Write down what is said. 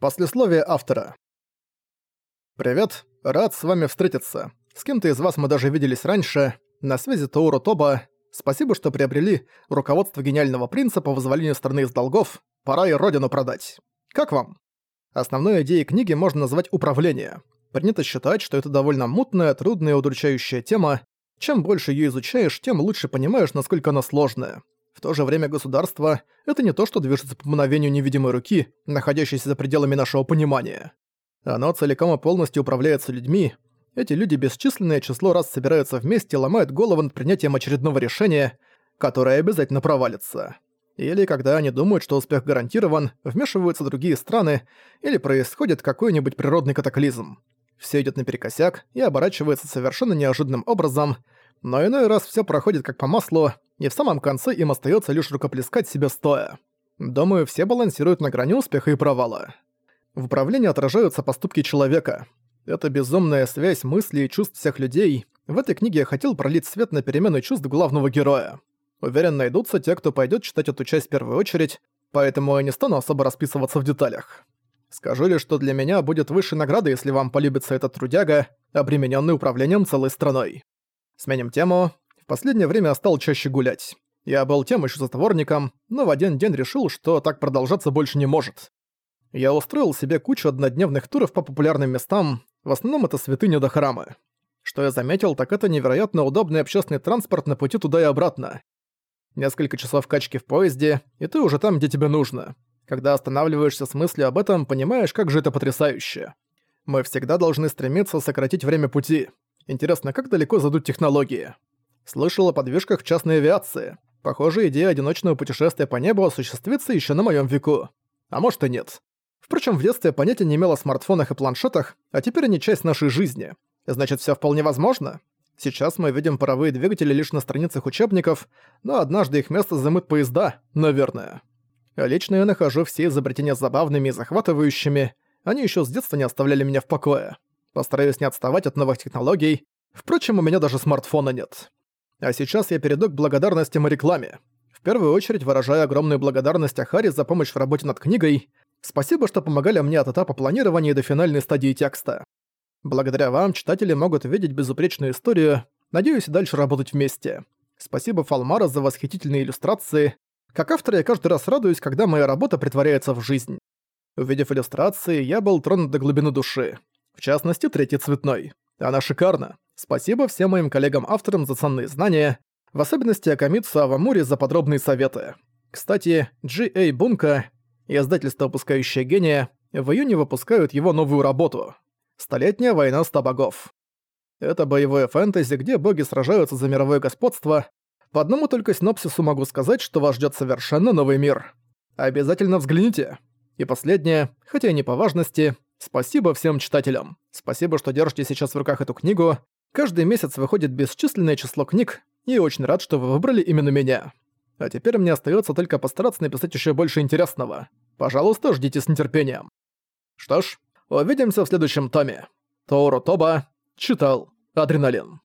Послесловие автора. Привет, рад с вами встретиться. С кем-то из вас мы даже виделись раньше. На связи Тоуру Тоба. Спасибо, что приобрели руководство гениального принца по вызволению страны из долгов. Пора и родину продать. Как вам? Основной идеей книги можно назвать управление. Принято считать, что это довольно мутная, трудная и удручающая тема. Чем больше ее изучаешь, тем лучше понимаешь, насколько она сложная. В то же время государство — это не то, что движется по мгновению невидимой руки, находящейся за пределами нашего понимания. Оно целиком и полностью управляется людьми. Эти люди бесчисленное число раз собираются вместе и ломают голову над принятием очередного решения, которое обязательно провалится. Или когда они думают, что успех гарантирован, вмешиваются другие страны, или происходит какой-нибудь природный катаклизм. Все идет наперекосяк и оборачивается совершенно неожиданным образом, но иной раз все проходит как по маслу, и в самом конце им остается лишь рукоплескать себе стоя. Думаю, все балансируют на грани успеха и провала. В управлении отражаются поступки человека. Это безумная связь мыслей и чувств всех людей. В этой книге я хотел пролить свет на перемены чувств главного героя. Уверен, найдутся те, кто пойдет читать эту часть в первую очередь, поэтому я не стану особо расписываться в деталях. Скажу лишь, что для меня будет высшей наградой, если вам полюбится этот трудяга, обремененный управлением целой страной. Сменим тему последнее время стал чаще гулять. Я был тем еще затворником, но в один день решил, что так продолжаться больше не может. Я устроил себе кучу однодневных туров по популярным местам, в основном это святыни до храмы. Что я заметил, так это невероятно удобный общественный транспорт на пути туда и обратно. Несколько часов качки в поезде, и ты уже там, где тебе нужно. Когда останавливаешься с мыслью об этом, понимаешь, как же это потрясающе. Мы всегда должны стремиться сократить время пути. Интересно, как далеко задут технологии? Слышал о подвижках в частной авиации. Похоже, идея одиночного путешествия по небу осуществится еще на моем веку. А может и нет. Впрочем, в детстве понятия не имело о смартфонах и планшетах, а теперь они часть нашей жизни. Значит, все вполне возможно. Сейчас мы видим паровые двигатели лишь на страницах учебников, но однажды их место займут поезда, наверное. Лично я нахожу все изобретения забавными и захватывающими, они еще с детства не оставляли меня в покое. Постараюсь не отставать от новых технологий. Впрочем, у меня даже смартфона нет. А сейчас я перейду к благодарностям и рекламе. В первую очередь выражаю огромную благодарность Ахари за помощь в работе над книгой. Спасибо, что помогали мне от этапа планирования до финальной стадии текста. Благодаря вам читатели могут видеть безупречную историю. Надеюсь дальше работать вместе. Спасибо Фалмара за восхитительные иллюстрации. Как автор я каждый раз радуюсь, когда моя работа притворяется в жизнь. Увидев иллюстрации, я был тронут до глубины души. В частности, третий цветной. Она шикарна. Спасибо всем моим коллегам-авторам за ценные знания, в особенности Акамитсу Авамури за подробные советы. Кстати, G.A. Бунка, издательство «Выпускающее гения», в июне выпускают его новую работу «Столетняя война ста богов». Это боевое фэнтези, где боги сражаются за мировое господство. По одному только синопсису могу сказать, что вас ждет совершенно новый мир. Обязательно взгляните. И последнее, хотя и не по важности, спасибо всем читателям. Спасибо, что держите сейчас в руках эту книгу. Каждый месяц выходит бесчисленное число книг, и очень рад, что вы выбрали именно меня. А теперь мне остается только постараться написать еще больше интересного. Пожалуйста, ждите с нетерпением. Что ж, увидимся в следующем томе. Тоуро Тоба читал Адреналин.